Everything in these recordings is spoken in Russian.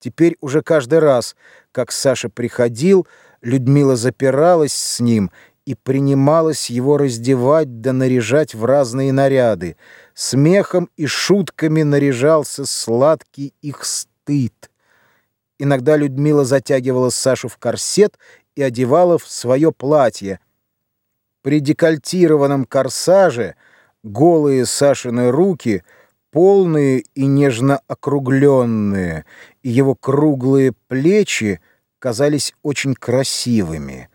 Теперь уже каждый раз, как Саша приходил, Людмила запиралась с ним и принималась его раздевать да наряжать в разные наряды. Смехом и шутками наряжался сладкий их стыд. Иногда Людмила затягивала Сашу в корсет и одевала в свое платье. При декольтированном корсаже голые Сашины руки — полные и нежно округленные, и его круглые плечи казались очень красивыми.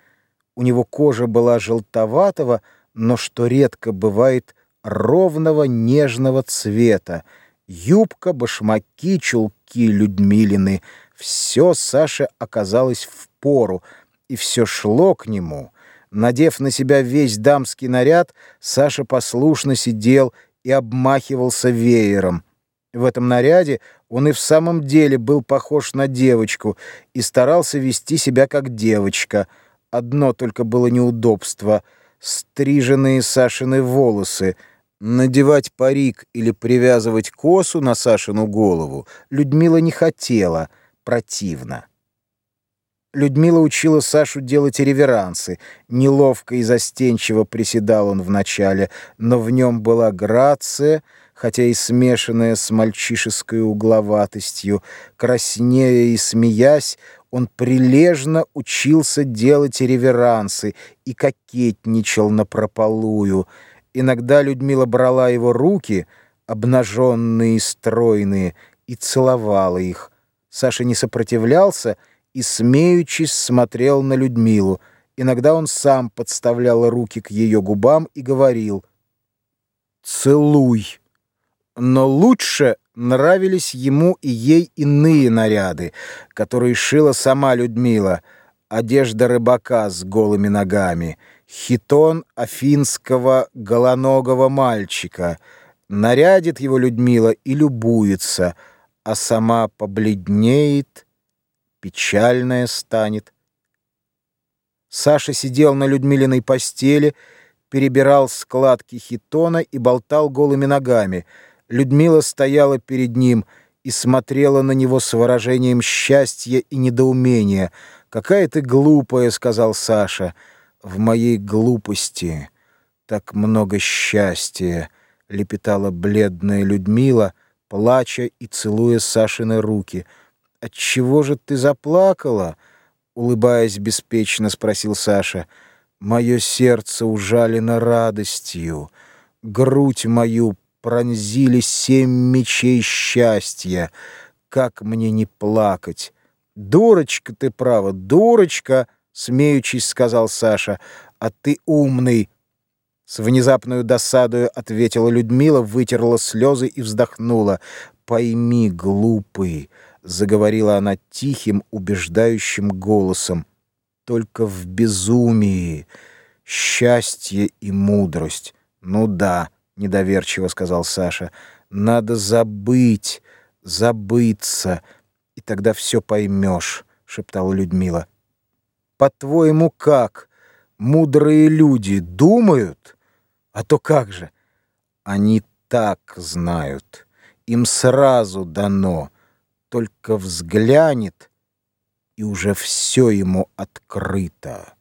У него кожа была желтоватого, но, что редко бывает, ровного нежного цвета. Юбка, башмаки, чулки Людмилины — все Саше оказалось в пору, и все шло к нему. Надев на себя весь дамский наряд, Саша послушно сидел и обмахивался веером. В этом наряде он и в самом деле был похож на девочку и старался вести себя как девочка. Одно только было неудобство — стриженные Сашины волосы. Надевать парик или привязывать косу на Сашину голову Людмила не хотела, противно. Людмила учила Сашу делать реверансы. Неловко и застенчиво приседал он вначале, но в нем была грация, хотя и смешанная с мальчишеской угловатостью. Краснея и смеясь, он прилежно учился делать реверансы и кокетничал напропалую. Иногда Людмила брала его руки, обнаженные и стройные, и целовала их. Саша не сопротивлялся и, смеючись, смотрел на Людмилу. Иногда он сам подставлял руки к ее губам и говорил «Целуй». Но лучше нравились ему и ей иные наряды, которые шила сама Людмила. Одежда рыбака с голыми ногами, хитон афинского голоногого мальчика. Нарядит его Людмила и любуется, а сама побледнеет, печальная станет. Саша сидел на Людмилиной постели, перебирал складки хитона и болтал голыми ногами. Людмила стояла перед ним и смотрела на него с выражением счастья и недоумения. «Какая ты глупая», — сказал Саша. «В моей глупости так много счастья», — лепетала бледная Людмила, плача и целуя Сашины руки — «Отчего же ты заплакала?» — улыбаясь беспечно, спросил Саша. «Мое сердце ужалено радостью, грудь мою пронзили семь мечей счастья. Как мне не плакать?» «Дурочка ты, право, дурочка!» — смеючись, сказал Саша. «А ты умный!» С внезапной досадою ответила Людмила, вытерла слезы и вздохнула. «Пойми, глупый!» Заговорила она тихим, убеждающим голосом. Только в безумии счастье и мудрость. Ну да, недоверчиво сказал Саша. Надо забыть, забыться, и тогда все поймешь, шептала Людмила. По-твоему, как? Мудрые люди думают? А то как же? Они так знают. Им сразу дано только взглянет, и уже все ему открыто.